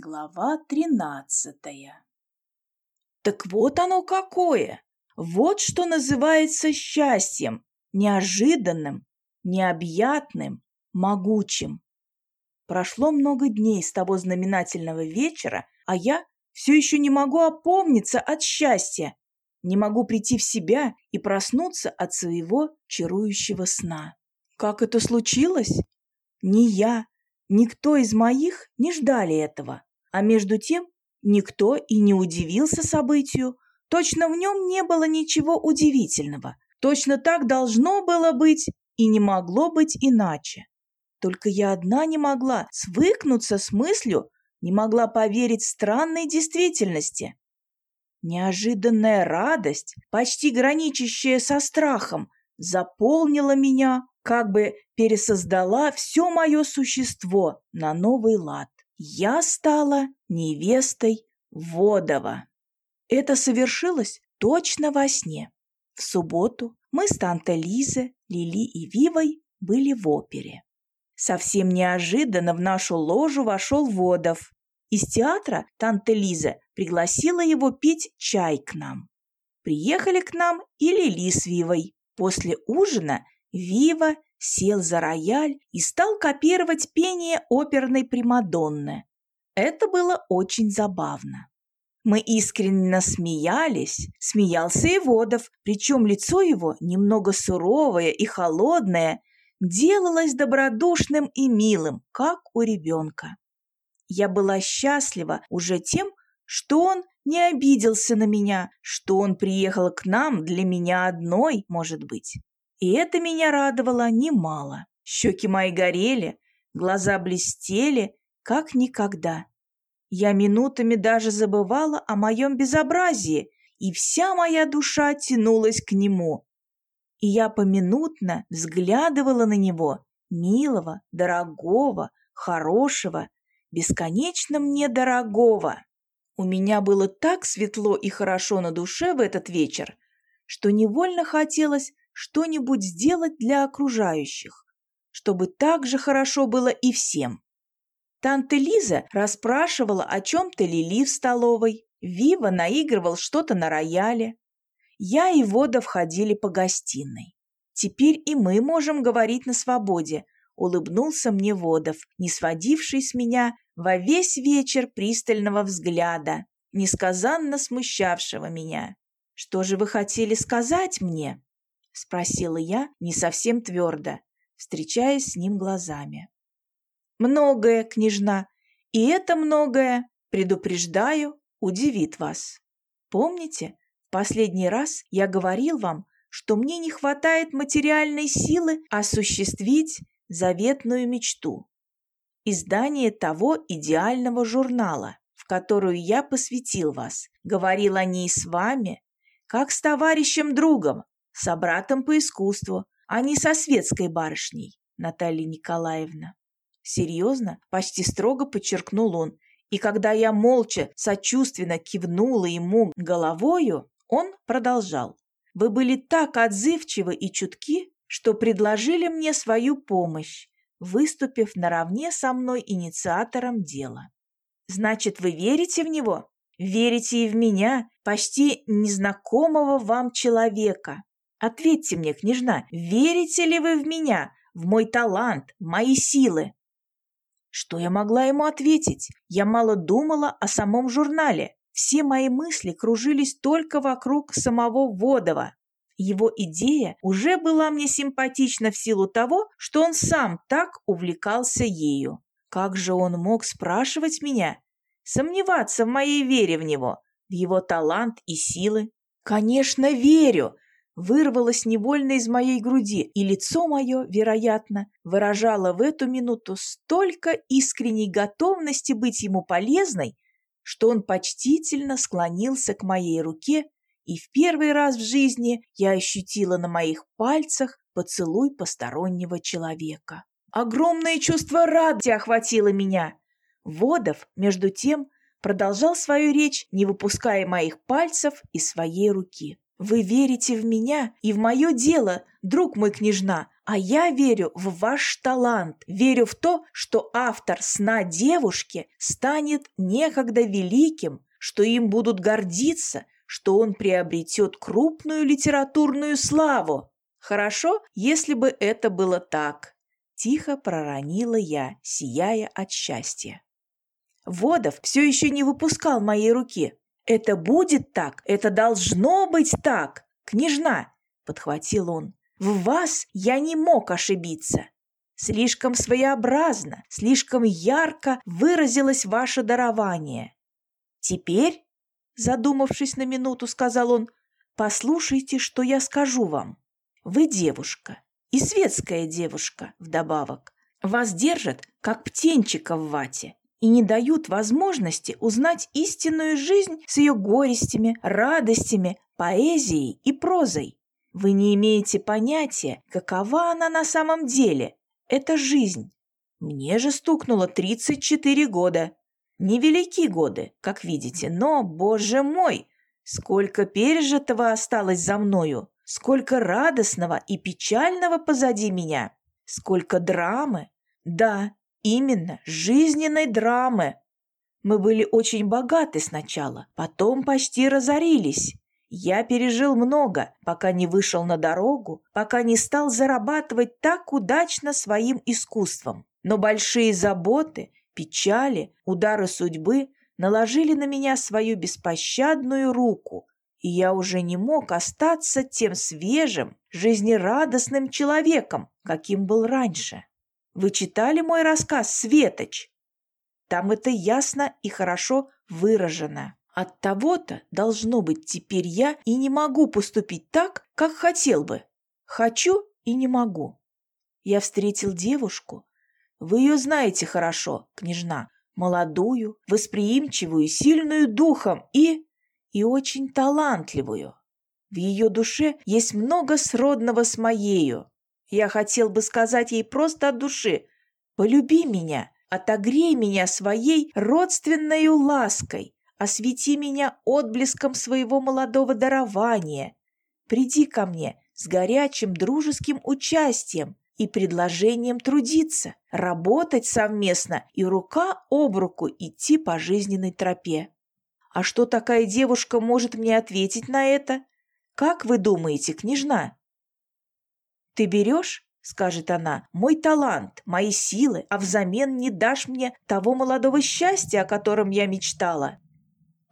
Глава тринадцатая Так вот оно какое! Вот что называется счастьем, неожиданным, необъятным, могучим. Прошло много дней с того знаменательного вечера, а я все еще не могу опомниться от счастья, не могу прийти в себя и проснуться от своего чарующего сна. Как это случилось? Ни я, никто из моих не ждали этого, а между тем никто и не удивился событию, точно в нем не было ничего удивительного, точно так должно было быть и не могло быть иначе. Только я одна не могла свыкнуться с мыслью, не могла поверить странной действительности. Неожиданная радость, почти граничащая со страхом, заполнила меня, как бы пересоздала все мое существо на новый лад. Я стала невестой Водова. Это совершилось точно во сне. В субботу мы с Тантой Лизой, Лили и Вивой были в опере. Совсем неожиданно в нашу ложу вошел Водов. Из театра Танта Лиза пригласила его пить чай к нам. Приехали к нам и Лили с Вивой. После ужина Вива сел за рояль и стал копировать пение оперной Примадонны. Это было очень забавно. Мы искренне смеялись, смеялся и Водов, причем лицо его, немного суровое и холодное, делалось добродушным и милым, как у ребенка. Я была счастлива уже тем, что он не обиделся на меня, что он приехал к нам для меня одной, может быть. И это меня радовало немало. Щеки мои горели, глаза блестели, как никогда. Я минутами даже забывала о моем безобразии, и вся моя душа тянулась к нему. И я поминутно взглядывала на него, милого, дорогого, хорошего, бесконечно мне дорогого. У меня было так светло и хорошо на душе в этот вечер, что невольно хотелось что-нибудь сделать для окружающих, чтобы так же хорошо было и всем. Танта Лиза расспрашивала о чем-то Лили в столовой, Вива наигрывал что-то на рояле. Я и Вода входили по гостиной. Теперь и мы можем говорить на свободе, улыбнулся мне Водов, не сводивший с меня во весь вечер пристального взгляда, несказанно смущавшего меня. «Что же вы хотели сказать мне?» — спросила я не совсем твердо, встречаясь с ним глазами. «Многое, княжна, и это многое, предупреждаю, удивит вас. Помните, в последний раз я говорил вам, что мне не хватает материальной силы осуществить заветную мечту издание того идеального журнала, в которую я посвятил вас, говорил о ней с вами, как с товарищем-другом, собратом по искусству, а не со светской барышней, Наталья Николаевна. Серьезно, почти строго подчеркнул он, и когда я молча, сочувственно кивнула ему головою, он продолжал. «Вы были так отзывчивы и чутки, что предложили мне свою помощь, выступив наравне со мной инициатором дела. Значит, вы верите в него? Верите и в меня, почти незнакомого вам человека? Ответьте мне, княжна, верите ли вы в меня, в мой талант, мои силы? Что я могла ему ответить? Я мало думала о самом журнале. Все мои мысли кружились только вокруг самого Водова. Его идея уже была мне симпатична в силу того, что он сам так увлекался ею. Как же он мог спрашивать меня? Сомневаться в моей вере в него, в его талант и силы? Конечно, верю! Вырвалось невольно из моей груди, и лицо мое, вероятно, выражало в эту минуту столько искренней готовности быть ему полезной, что он почтительно склонился к моей руке и в первый раз в жизни я ощутила на моих пальцах поцелуй постороннего человека. Огромное чувство радости охватило меня. Водов, между тем, продолжал свою речь, не выпуская моих пальцев из своей руки. «Вы верите в меня и в мое дело, друг мой княжна, А я верю в ваш талант, верю в то, что автор сна девушки станет некогда великим, что им будут гордиться, что он приобретет крупную литературную славу. Хорошо, если бы это было так. Тихо проронила я, сияя от счастья. Водов все еще не выпускал моей руки. «Это будет так, это должно быть так, княжна!» – подхватил он. «В вас я не мог ошибиться. Слишком своеобразно, слишком ярко выразилось ваше дарование. Теперь, задумавшись на минуту, сказал он, послушайте, что я скажу вам. Вы девушка, и светская девушка вдобавок. Вас держат, как птенчика в вате, и не дают возможности узнать истинную жизнь с ее горестями, радостями, поэзией и прозой. Вы не имеете понятия, какова она на самом деле. Это жизнь. Мне же стукнуло 34 года. Невелики годы, как видите, но, боже мой, сколько пережитого осталось за мною. Сколько радостного и печального позади меня! Сколько драмы! Да, именно, жизненной драмы! Мы были очень богаты сначала, потом почти разорились. Я пережил много, пока не вышел на дорогу, пока не стал зарабатывать так удачно своим искусством. Но большие заботы, печали, удары судьбы наложили на меня свою беспощадную руку, и я уже не мог остаться тем свежим, жизнерадостным человеком, каким был раньше. Вы читали мой рассказ «Светоч»? Там это ясно и хорошо выражено. От того-то, должно быть, теперь я и не могу поступить так, как хотел бы. Хочу и не могу. Я встретил девушку. Вы ее знаете хорошо, княжна. Молодую, восприимчивую, сильную духом и и очень талантливую. В ее душе есть много сродного с моею. Я хотел бы сказать ей просто от души «Полюби меня, отогрей меня своей родственной лаской, освети меня отблеском своего молодого дарования, приди ко мне с горячим дружеским участием и предложением трудиться, работать совместно и рука об руку идти по жизненной тропе. А что такая девушка может мне ответить на это? Как вы думаете, княжна? Ты берешь, скажет она, мой талант, мои силы, а взамен не дашь мне того молодого счастья, о котором я мечтала.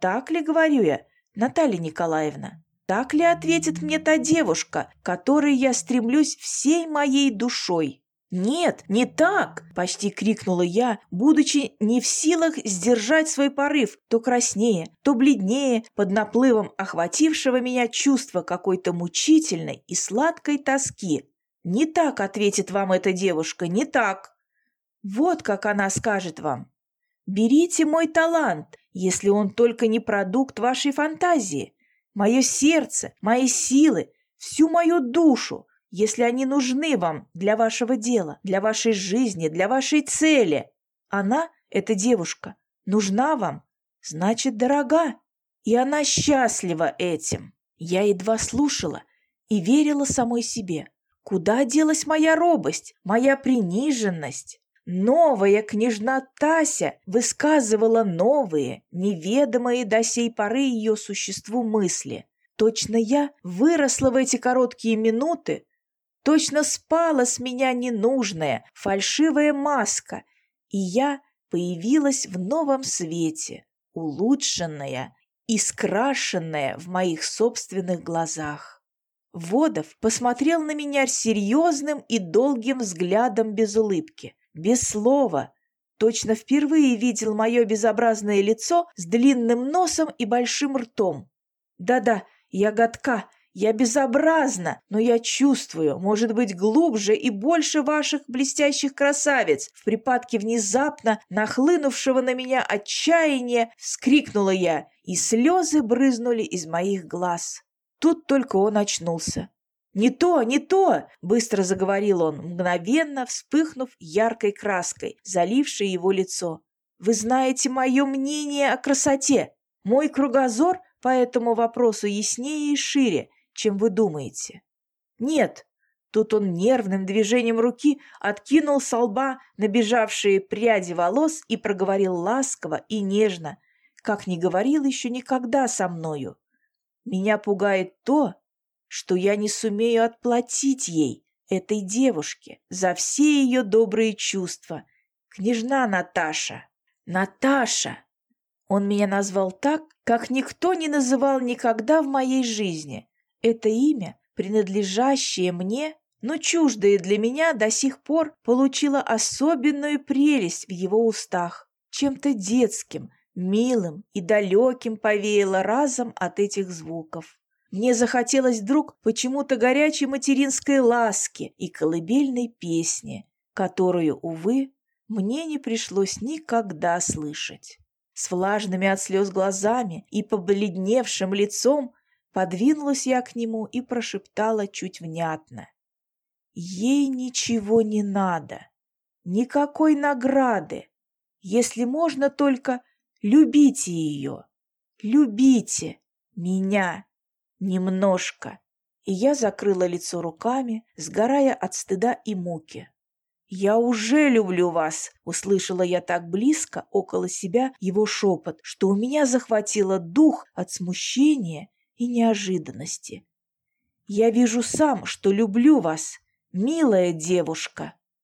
Так ли говорю я, Наталья Николаевна? Так ли ответит мне та девушка, которой я стремлюсь всей моей душой? «Нет, не так!» – почти крикнула я, будучи не в силах сдержать свой порыв, то краснее, то бледнее под наплывом охватившего меня чувства какой-то мучительной и сладкой тоски. «Не так!» – ответит вам эта девушка, «не так!» Вот как она скажет вам. «Берите мой талант, если он только не продукт вашей фантазии, мое сердце, мои силы, всю мою душу, если они нужны вам для вашего дела, для вашей жизни, для вашей цели. Она, эта девушка, нужна вам, значит, дорога. И она счастлива этим. Я едва слушала и верила самой себе. Куда делась моя робость, моя приниженность? Новая княжна Тася высказывала новые, неведомые до сей поры ее существу мысли. Точно я выросла в эти короткие минуты Точно спала с меня ненужная, фальшивая маска, и я появилась в новом свете, улучшенная и скрашенная в моих собственных глазах. Водов посмотрел на меня серьезным и долгим взглядом без улыбки, без слова. Точно впервые видел мое безобразное лицо с длинным носом и большим ртом. Да-да, я годка, я безобразна, но я чувствую, может быть, глубже и больше ваших блестящих красавиц. В припадке внезапно нахлынувшего на меня отчаяния вскрикнула я, и слезы брызнули из моих глаз. Тут только он очнулся. «Не то, не то!» – быстро заговорил он, мгновенно вспыхнув яркой краской, залившей его лицо. «Вы знаете мое мнение о красоте. Мой кругозор по этому вопросу яснее и шире, чем вы думаете. Нет, Тут он нервным движением руки откинул со лба набежавшие пряди волос и проговорил ласково и нежно, как не говорил еще никогда со мною. Меня пугает то, что я не сумею отплатить ей, этой девушке, за все ее добрые чувства. Княжна Наташа. Наташа! Он меня назвал так, как никто не называл никогда в моей жизни. Это имя, принадлежащее мне, но чуждое для меня, до сих пор получило особенную прелесть в его устах, чем-то детским, милым и далеким повеяло разом от этих звуков. Мне захотелось вдруг почему-то горячей материнской ласки и колыбельной песни, которую, увы, мне не пришлось никогда слышать. С влажными от слез глазами и побледневшим лицом подвинулась я к нему и прошептала чуть внятно. Ей ничего не надо, никакой награды. Если можно, только любите ее, любите меня немножко. И я закрыла лицо руками, сгорая от стыда и муки. «Я уже люблю вас!» — услышала я так близко около себя его шепот, что у меня захватило дух от смущения и неожиданности. «Я вижу сам, что люблю вас, милая девушка!»